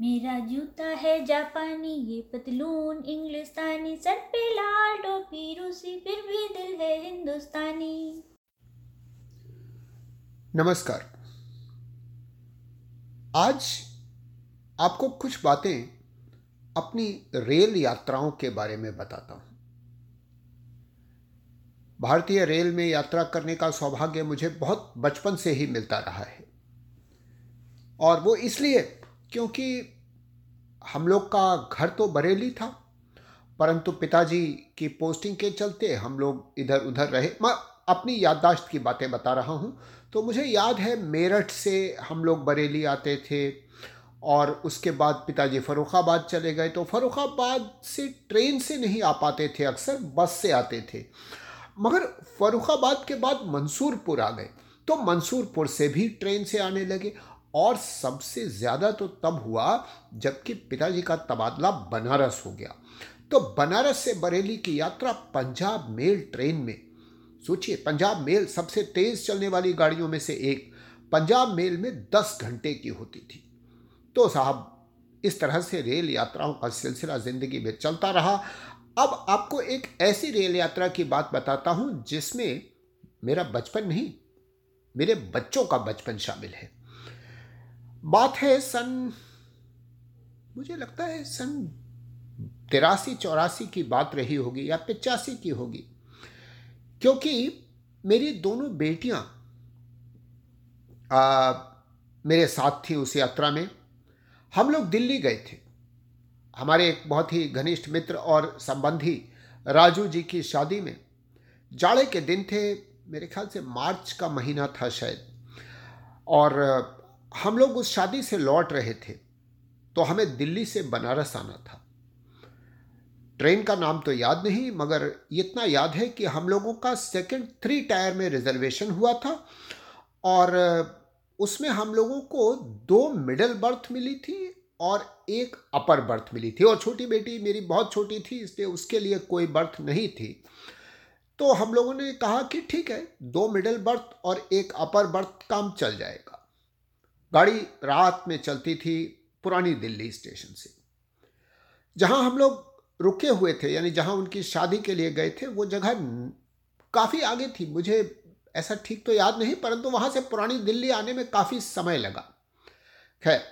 मेरा जूता है जापानी, ये पतलून इंग्लिस्तानी, सर पे लाल टोपी, रूसी फिर भी दिल है हिंदुस्तानी। नमस्कार। आज आपको कुछ बातें अपनी रेल यात्राओं के बारे में बताता हूँ। भारतीय रेल में यात्रा करने का सौभाग्य मुझे बहुत बचपन से ही मिलता रहा है। और वो इसलिए क्योंकि हम लोग का घर तो बरेली था, परंतु पिताजी की पोस्टिंग के चलते हम लोग इधर उधर रहे। मैं अपनी याददाश्त की बातें बता रहा हूँ। तो मुझे याद है, मेरठ से हम लोग बरेली आते थे और उसके बाद पिताजी फ़रुखाबाद चले गए। तो फ़रुखाबाद से ट्रेन से नहीं आ पाते थे अक्सर, बस से आते थे। मगर फरुखाबाद के बाद मंसूरपुर आ गए। तो मंसूरपुर से भी ट्रेन से आने लगे। और सबसे ज़्यादा तो तब हुआ जबकि पिताजी का तबादला बनारस हो गया। तो बनारस से बरेली की यात्रा पंजाब मेल ट्रेन में। सोचिए, पंजाब मेल सबसे तेज़ चलने वाली गाड़ियों में से एक पंजाब मेल में दस घंटे की होती थी। तो साहब, इस तरह से रेल यात्राओं का सिलसिला ज़िंदगी में चलता रहा। अब आपको एक ऐसी रेल यात्रा की बात बताता हूँ जिसमें मेरा बचपन नहीं, मेरे बच्चों का बचपन शामिल है। बात है सन मुझे लगता है सन तिरासी चौरासी की बात रही होगी या पिचासी की होगी। क्योंकि मेरी दोनों बेटियाँ आ, मेरे साथ थी उस यात्रा में। हम लोग दिल्ली गए थे। हमारे एक बहुत ही घनिष्ठ मित्र और संबंधी राजू जी की शादी में। जाड़े के दिन थे मेरे ख्याल से मार्च का महीना था शायद। और हम लोग उस शादी से लौट रहे थे तो हमें दिल्ली से बनारस आना था। ट्रेन का नाम तो याद नहीं, मगर इतना याद है कि हम लोगों का सेकंड थ्री टायर में रिजर्वेशन हुआ था और उसमें हम लोगों को दो मिडल बर्थ मिली थी और एक अपर बर्थ मिली थी। और छोटी बेटी मेरी बहुत छोटी थी, इसलिए उसके लिए कोई बर्थ नहीं थी। तो हम लोगों ने कहा कि ठीक है, दो मिडल बर्थ और एक अपर बर्थ काम चल जाएगा। गाड़ी रात में चलती थी पुरानी दिल्ली स्टेशन से। जहाँ हम लोग रुके हुए थे, यानी जहाँ उनकी शादी के लिए गए थे, वो जगह काफ़ी आगे थी। मुझे ऐसा ठीक तो याद नहीं, परंतु वहाँ से पुरानी दिल्ली आने में काफ़ी समय लगा। खैर,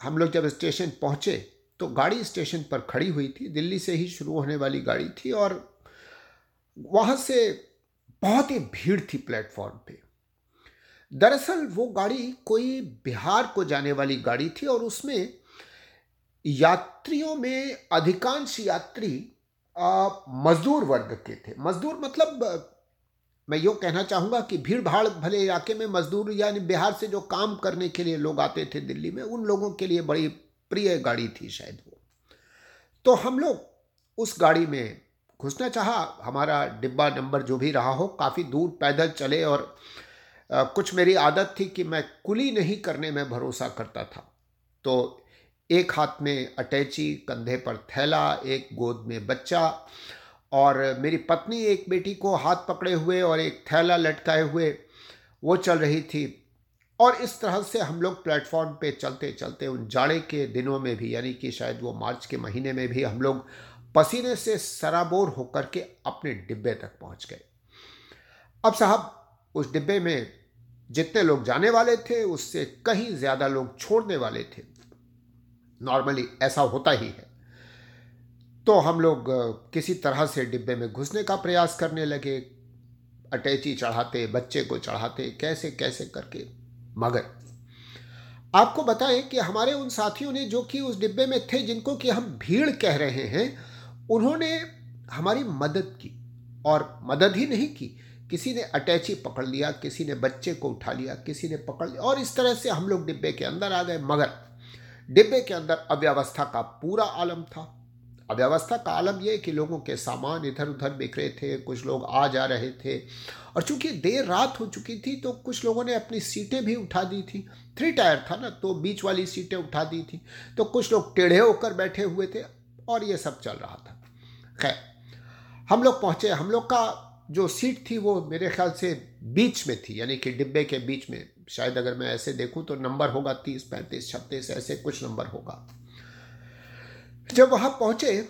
हम लोग जब स्टेशन पहुँचे तो गाड़ी स्टेशन पर खड़ी हुई थी। दिल्ली से ही शुरू होने वाली गाड़ी थी और वहाँ से बहुत ही भीड़ थी प्लेटफॉर्म पे। दरअसल वो गाड़ी कोई बिहार को जाने वाली गाड़ी थी और उसमें यात्रियों में अधिकांश यात्री मजदूर वर्ग के थे। मजदूर मतलब मैं यो कहना चाहूँगा कि भीड़ भाड़ भले इलाके में मजदूर यानी बिहार से जो काम करने के लिए लोग आते थे दिल्ली में, उन लोगों के लिए बड़ी प्रिय गाड़ी थी शायद वो। तो हम लोग उस गाड़ी में घुसना चाहा, हमारा डिब्बा नंबर जो भी रहा हो, काफ़ी दूर पैदल चले और कुछ मेरी आदत थी कि मैं कुली नहीं करने में भरोसा करता था। तो एक हाथ में अटैची, कंधे पर थैला, एक गोद में बच्चा और मेरी पत्नी, एक बेटी को हाथ पकड़े हुए और एक थैला लटकाए हुए, वो चल रही थी। और इस तरह से हम लोग प्लेटफॉर्म पे चलते चलते उन जाड़े के दिनों में भी, यानी कि शायद वो मार्च के महीने में भी हम लोग पसीने से सराबोर होकर के अपने डिब्बे तक पहुँच गए। अब साहब उस डिब्बे में जितने लोग जाने वाले थे, उससे कहीं ज़्यादा लोग छोड़ने वाले थे। नॉर्मली ऐसा होता ही है। तो हम लोग किसी तरह से डिब्बे में घुसने का प्रयास करने लगे। अटैची चढ़ाते, बच्चे को चढ़ाते, कैसे कैसे करके। मगर आपको बताएँ कि हमारे उन साथियों ने जो कि उस डिब्बे में थे, जिनको कि हम भीड़ कह रहे हैं, उन्होंने हमारी मदद की और मदद ही नहीं की। किसी ने अटैची पकड़ लिया, किसी ने बच्चे को उठा लिया, किसी ने पकड़ लिया, और इस तरह से हम लोग डिब्बे के अंदर आ गए। मगर डिब्बे के अंदर अव्यवस्था का पूरा आलम था। अव्यवस्था का आलम यह कि लोगों के सामान इधर उधर बिखरे थे, कुछ लोग आ जा रहे थे। और चूँकि देर रात हो चुकी थी तो कुछ लोगों ने अपनी सीटें भी उठा दी थी। थ्री टायर था ना तो बीच वाली सीटें उठा दी थी। तो कुछ लोग टेढ़े होकर बैठे हुए थे और ये सब चल रहा था। खैर, हम लोग पहुँचे। हम लोग का जो सीट थी वो मेरे ख्याल से बीच में थी, यानी कि डिब्बे के बीच में। शायद अगर मैं ऐसे देखूँ तो नंबर होगा तीस, पैंतीस, छत्तीस, ऐसे कुछ नंबर होगा। जब वहाँ पहुँचे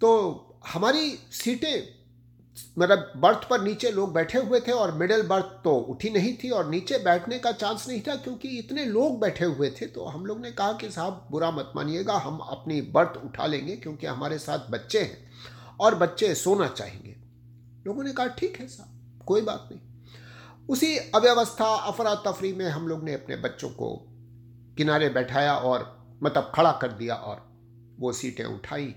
तो हमारी सीटें मतलब बर्थ पर नीचे लोग बैठे हुए थे और मिडिल बर्थ तो उठी नहीं थी और नीचे बैठने का चांस नहीं था क्योंकि इतने लोग बैठे हुए थे तो हम लोग ने कहा कि साहब, बुरा मत मानिएगा, हम अपनी बर्थ उठा लेंगे क्योंकि हमारे साथ बच्चे हैं और बच्चे सोना चाहेंगे। लोगों ने कहा, ठीक है साहब, कोई बात नहीं। उसी अव्यवस्था, अफरा तफरी में हम लोग ने अपने बच्चों को किनारे बैठाया और मतलब खड़ा कर दिया और वो सीटें उठाई।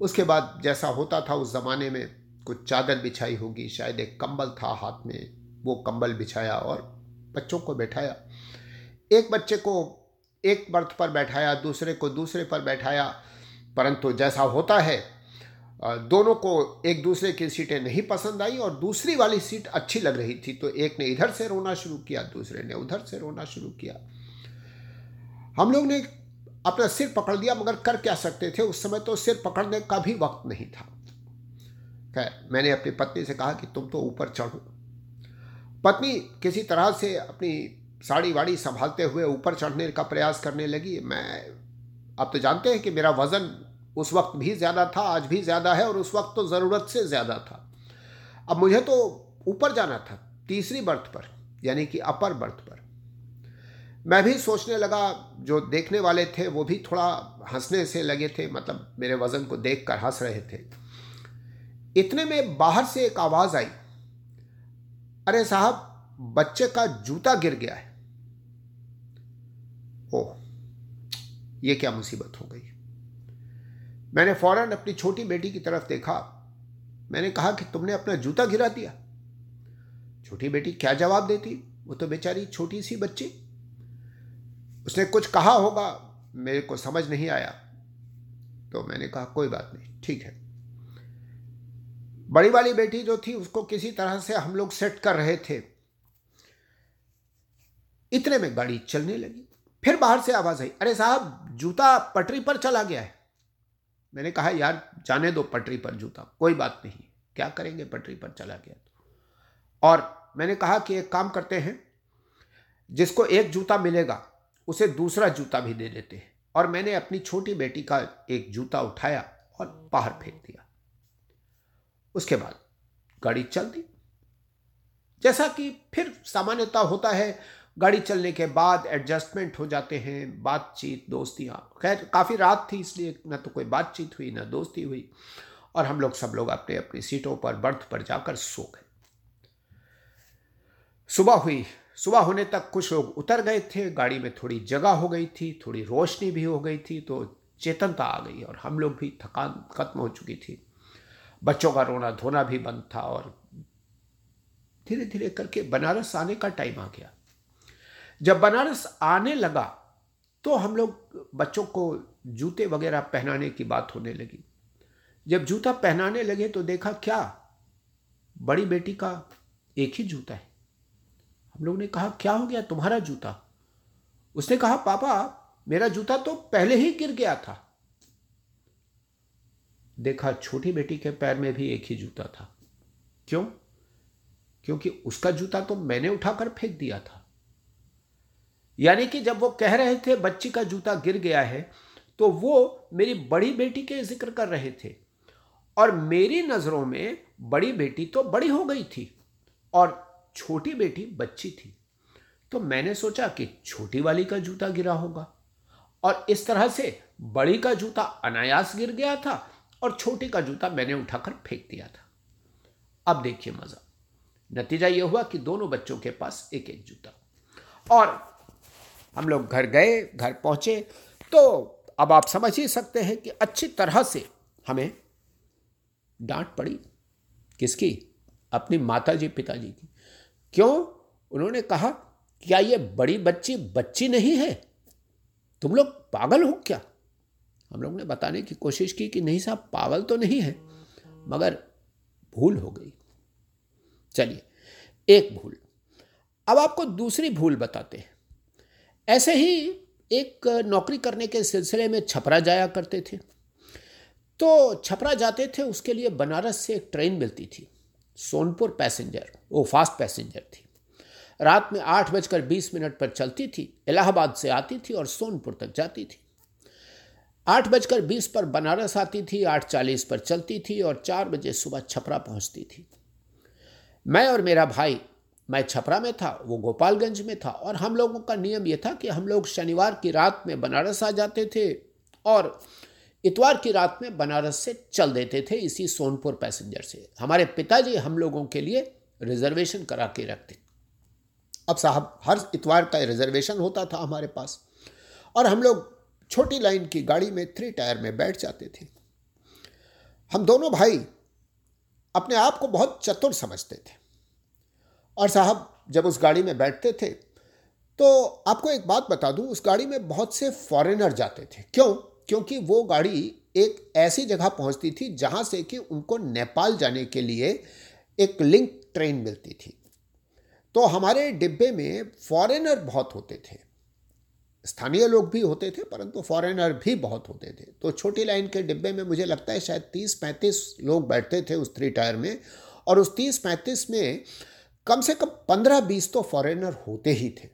उसके बाद जैसा होता था, उस ज़माने में कुछ चादर बिछाई होगी, शायद एक कंबल था हाथ में, वो कंबल बिछाया और बच्चों को बैठाया। एक बच्चे को एक बर्थ पर बैठाया, दूसरे को दूसरे पर बैठाया, परंतु जैसा होता है दोनों को एक दूसरे की सीटें नहीं पसंद आई और दूसरी वाली सीट अच्छी लग रही थी तो एक ने इधर से रोना शुरू किया, दूसरे ने उधर से रोना शुरू किया। हम लोग ने अपना सिर पकड़ लिया, मगर कर क्या सकते थे? उस समय तो सिर पकड़ने का भी वक्त नहीं था। खैर, मैंने अपनी पत्नी से कहा कि तुम तो ऊपर चढ़ो। पत्नी किसी तरह से अपनी साड़ी वाड़ी संभालते हुए ऊपर चढ़ने का प्रयास करने लगी। मैं, आप तो जानते हैं कि मेरा वज़न उस वक्त भी ज़्यादा था, आज भी ज़्यादा है और उस वक्त तो ज़रूरत से ज़्यादा था। अब मुझे तो ऊपर जाना था, तीसरी बर्थ पर, यानी कि अपर बर्थ पर। मैं भी सोचने लगा, जो देखने वाले थे वो भी थोड़ा हंसने से लगे थे मतलब मेरे वज़न को देख कर हंस रहे थे। इतने में बाहर से एक आवाज़ आई, अरे साहब, बच्चे का जूता गिर गया है। ओह, ये क्या मुसीबत हो गई। मैंने फ़ौरन अपनी छोटी बेटी की तरफ़ देखा। मैंने कहा कि तुमने अपना जूता गिरा दिया। छोटी बेटी क्या जवाब देती? वो तो बेचारी छोटी सी बच्ची। उसने कुछ कहा होगा, मेरे को समझ नहीं आया। तो मैंने कहा, कोई बात नहीं, ठीक है। बड़ी वाली बेटी जो थी, उसको किसी तरह से हम लोग सेट कर रहे थे। इतने में गाड़ी चलने लगी। फिर बाहर से आवाज़ आई, अरे साहब, जूता पटरी पर चला गया है। मैंने कहा, यार, जाने दो पटरी पर जूता। कोई बात नहीं। क्या करेंगे पटरी पर चला गया तो? और मैंने कहा कि एक काम करते हैं, जिसको एक जूता मिलेगा, उसे दूसरा जूता भी दे देते हैं। और मैंने अपनी छोटी बेटी का एक जूता उठाया और बाहर फेंक दिया। उसके बाद गाड़ी चल दी। जैसा कि फिर सामान्यता होता है गाड़ी चलने के बाद एडजस्टमेंट हो जाते हैं, बातचीत, दोस्तियाँ। खैर, काफ़ी रात थी इसलिए ना तो कोई बातचीत हुई, ना दोस्ती हुई और हम लोग सब लोग अपने, अपनी सीटों पर बर्थ पर जाकर सो गए। सुबह हुई। सुबह होने तक कुछ लोग उतर गए थे, गाड़ी में थोड़ी जगह हो गई थी, थोड़ी रोशनी भी हो गई थी तो चेतनता आ गई और हम लोग भी थकान खत्म हो चुकी थी। बच्चों का रोना धोना भी बंद था और धीरे धीरे करके बनारस आने का टाइम आ गया। जब बनारस आने लगा तो हम लोग बच्चों को जूते वगैरह पहनाने की बात होने लगी। जब जूता पहनाने लगे तो देखा, क्या? बड़ी बेटी का एक ही जूता है। हम लोग ने कहा, क्या हो गया तुम्हारा जूता? उसने कहा, पापा, मेरा जूता तो पहले ही गिर गया था। देखा, छोटी बेटी के पैर में भी एक ही जूता था। क्यों? क्योंकि उसका जूता तो मैंने उठाकर फेंक दिया था। यानी कि जब वो कह रहे थे, बच्ची का जूता गिर गया है तो वो मेरी बड़ी बेटी के ज़िक्र कर रहे थे। और मेरी नज़रों में बड़ी बेटी तो बड़ी हो गई थी और छोटी बेटी बच्ची थी। तो मैंने सोचा कि छोटी वाली का जूता गिरा होगा। और इस तरह से बड़ी का जूता अनायास गिर गया था और छोटी का जूता मैंने उठाकर फेंक दिया था। अब देखिए मज़ा। नतीजा यह हुआ कि दोनों बच्चों के पास एक एक जूता। और हम लोग घर गए, घर पहुँचे तो अब आप समझ ही सकते हैं कि अच्छी तरह से हमें डांट पड़ी। किसकी? अपनी माता जी पिताजी की। क्यों? उन्होंने कहा, क्या ये बड़ी बच्ची बच्ची नहीं है? तुम लोग पागल हो क्या? हम लोग ने बताने की कोशिश की कि नहीं साहब, पागल तो नहीं है, मगर भूल हो गई। चलिए, एक भूल। अब आपको दूसरी भूल बताते हैं। ऐसे ही एक नौकरी करने के सिलसिले में छपरा जाया करते थे। तो छपरा जाते थे, उसके लिए बनारस से एक ट्रेन मिलती थी, सोनपुर पैसेंजर, वो फास्ट पैसेंजर थी। रात में आठ बजकर बीस मिनट पर चलती थी, इलाहाबाद से आती थी और सोनपुर तक जाती थी। आठ बजकर बीस पर बनारस आती थी, आठ चालीस पर चलती थी और चार बजे सुबह छपरा पहुँचती थी। मैं और मेरा भाई मैं छपरा में था, वो गोपालगंज में था और हम लोगों का नियम ये था कि हम लोग शनिवार की रात में बनारस आ जाते थे और इतवार की रात में बनारस से चल देते थे इसी सोनपुर पैसेंजर से। हमारे पिताजी हम लोगों के लिए रिजर्वेशन करा के रखते। अब साहब, हर इतवार का रिजर्वेशन होता था हमारे पास और हम लोग छोटी लाइन की गाड़ी में थ्री टायर में बैठ जाते थे। हम दोनों भाई अपने आप को बहुत चतुर समझते थे। और साहब, जब उस गाड़ी में बैठते थे तो आपको एक बात बता दूँ, उस गाड़ी में बहुत से फॉरेनर जाते थे। क्यों? क्योंकि वो गाड़ी एक ऐसी जगह पहुँचती थी, जहाँ से कि उनको नेपाल जाने के लिए एक लिंक ट्रेन मिलती थी। तो हमारे डिब्बे में फॉरेनर बहुत होते थे। स्थानीय लोग भी होते थे, परंतु फॉरेनर भी बहुत होते थे। तो छोटी लाइन के डिब्बे में मुझे लगता है शायद तीस पैंतीस लोग बैठते थे उस थ्री टायर में, और उस तीस पैंतीस में कम से कम पंद्रह बीस तो फॉरेनर होते ही थे।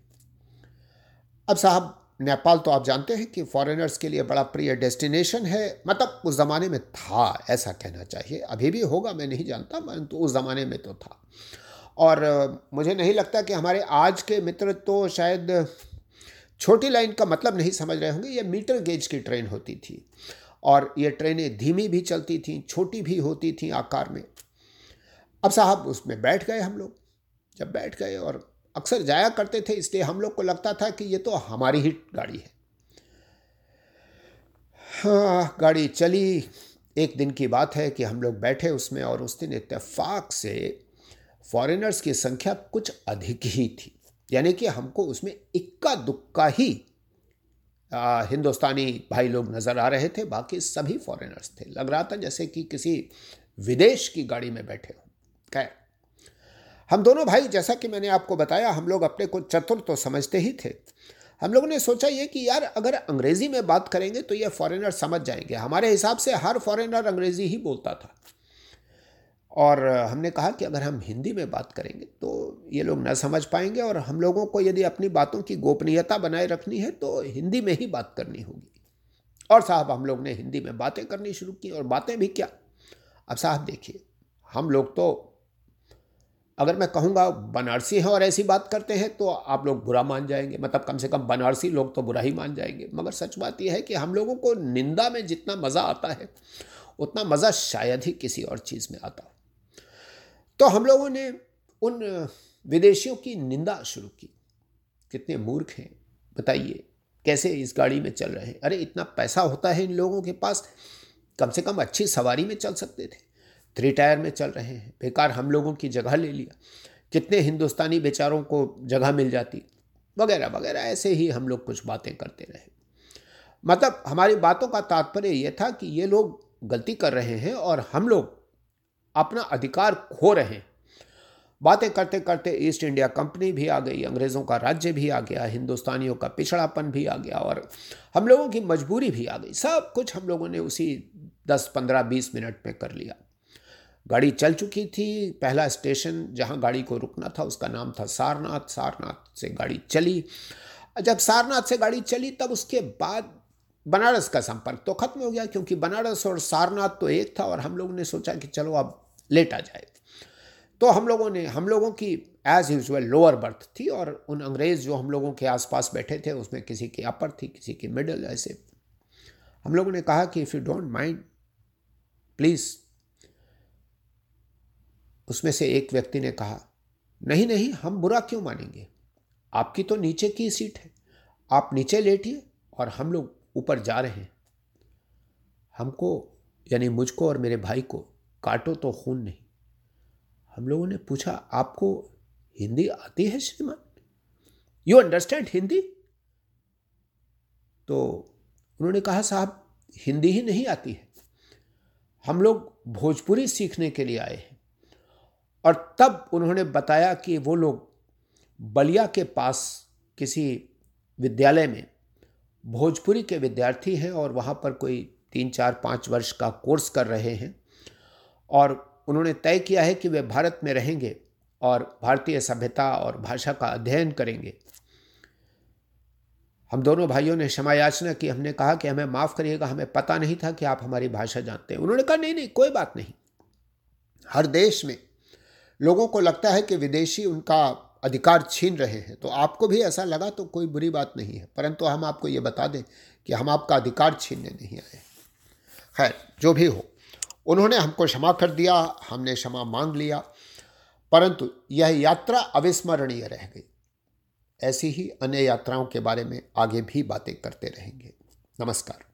अब साहब, नेपाल तो आप जानते हैं कि फॉरेनर्स के लिए बड़ा प्रिय डेस्टिनेशन है मतलब उस ज़माने में था, ऐसा कहना चाहिए। अभी भी होगा, मैं नहीं जानता, परंतु उस ज़माने में तो था। और मुझे नहीं लगता कि हमारे आज के मित्र तो शायद छोटी लाइन का मतलब नहीं समझ रहे होंगे, ये मीटर गेज की ट्रेन होती थी। और ये ट्रेनें धीमी भी चलती थीं, छोटी भी होती थीं आकार में। अब साहब, उसमें बैठ गए हम लोग। जब बैठ गए और अक्सर जाया करते थे इसलिए हम लोग को लगता था कि ये तो हमारी ही गाड़ी है। हाँ गाड़ी चली। एक दिन की बात है कि हम लोग बैठे उसमें और उस दिन इत्तेफाक से फॉरेनर्स की संख्या कुछ अधिक ही थी। यानी कि हमको उसमें इक्का दुक्का ही आ, हिंदुस्तानी भाई लोग नज़र आ रहे थे बाकी सभी फॉरेनर्स थे। लग रहा था जैसे कि किसी विदेश की गाड़ी में बैठे हों। खैर। हम दोनों भाई, जैसा कि मैंने आपको बताया, हम लोग अपने को चतुर तो समझते ही थे। हम लोगों ने सोचा ये कि यार, अगर अंग्रेज़ी में बात करेंगे तो ये फॉरेनर समझ जाएँगे। हमारे हिसाब से हर फॉरेनर अंग्रेज़ी ही बोलता था। और हमने कहा कि अगर हम हिंदी में बात करेंगे तो ये लोग न समझ पाएँगे और हम लोगों को यदि अपनी बातों की गोपनीयता बनाए रखनी है तो हिंदी में ही बात करनी होगी। और साहब, हम लोग ने हिंदी में बातें करनी शुरू की और बातें भी क्या? अब साहब देखिए, हम लोग तो अगर मैं कहूँगा बनारसी हैं और ऐसी बात करते हैं तो आप लोग बुरा मान जाएँगे। मतलब कम से कम बनारसी लोग तो बुरा ही मान जाएँगे। मगर सच बात यह है कि हम लोगों को निंदा में जितना मज़ा आता है, उतना मज़ा शायद ही किसी और चीज़ में आता हो। तो हम लोगों ने उन विदेशियों की निंदा शुरू की। कितने मूर्ख हैं, बताइए, कैसे इस गाड़ी में चल रहे हैं? अरे, इतना पैसा होता है इन लोगों के पास, कम से कम अच्छी सवारी में चल सकते थे। थ्री टायर में चल रहे हैं। बेकार हम लोगों की जगह ले लिया। कितने हिंदुस्तानी बेचारों को जगह मिल जाती। वगैरह वगैरह, ऐसे ही हम लोग कुछ बातें करते रहे। मतलब हमारी बातों का तात्पर्य यह था कि ये लोग गलती कर रहे हैं और हम लोग अपना अधिकार खो रहे हैं। बातें करते करते ईस्ट इंडिया कंपनी भी आ गई, अंग्रेज़ों का राज्य भी आ गया, हिंदुस्तानियों का पिछड़ापन भी आ गया और हम लोगों की मजबूरी भी आ गई। सब कुछ हम लोगों ने उसी दस, पंद्रह, बीस मिनट में कर लिया। गाड़ी चल चुकी थी, पहला स्टेशन जहाँ गाड़ी को रुकना था, उसका नाम था सारनाथ। सारनाथ से गाड़ी चली। जब सारनाथ से गाड़ी चली, तब उसके बाद बनारस का संपर्क तो खत्म हो गया, क्योंकि बनारस और सारनाथ तो एक था और हम लोगों ने सोचा कि चलो अब लेट आ जाए। तो हम लोगों ने, हम लोगों की एज यूजल लोअर बर्थ थी और उन अंग्रेज़ जो हम लोगों के आसपास बैठे थे, उसमें किसी की अपर थी, किसी की मिडल ऐसे। हम लोगों ने कहा कि if you don't mind please उसमें से एक व्यक्ति ने कहा, नहीं नहीं, हम बुरा क्यों मानेंगे? आपकी तो नीचे की सीट है। आप नीचे लेटिए और हम लोग ऊपर जा रहे हैं। हमको, यानी मुझको और मेरे भाई को काटो तो खून नहीं। हम लोगों ने पूछा, आपको हिंदी आती है श्रीमान? You understand Hindi? तो उन्होंने कहा, साहब, हिंदी ही नहीं आती है। हम लोग भोजपुरी सीखने के लिए आए हैं। और तब उन्होंने बताया कि वो लोग बलिया के पास किसी विद्यालय में, भोजपुरी के विद्यार्थी हैं और वहाँ पर कोई तीन, चार, पाँच वर्ष का कोर्स कर रहे हैं। और उन्होंने तय किया है कि वे भारत में रहेंगे और भारतीय सभ्यता और भाषा का अध्ययन करेंगे। हम दोनों भाइयों ने क्षमा याचना की। हमने कहा कि हमें माफ़ करिएगा, हमें पता नहीं था कि आप हमारी भाषा जानते हैं। उन्होंने कहा, नहीं नहीं, कोई बात नहीं। हर देश में लोगों को लगता है कि विदेशी उनका अधिकार छीन रहे हैं। तो आपको भी ऐसा लगा तो कोई बुरी बात नहीं है। परंतु हम आपको ये बता दें कि हम आपका अधिकार छीनने नहीं आए खैर, जो भी हो, उन्होंने हमको क्षमा कर दिया, हमने क्षमा मांग लिया। परंतु यह यात्रा अविस्मरणीय रह गई। ऐसी ही अन्य यात्राओं के बारे में आगे भी बातें करते रहेंगे। नमस्कार।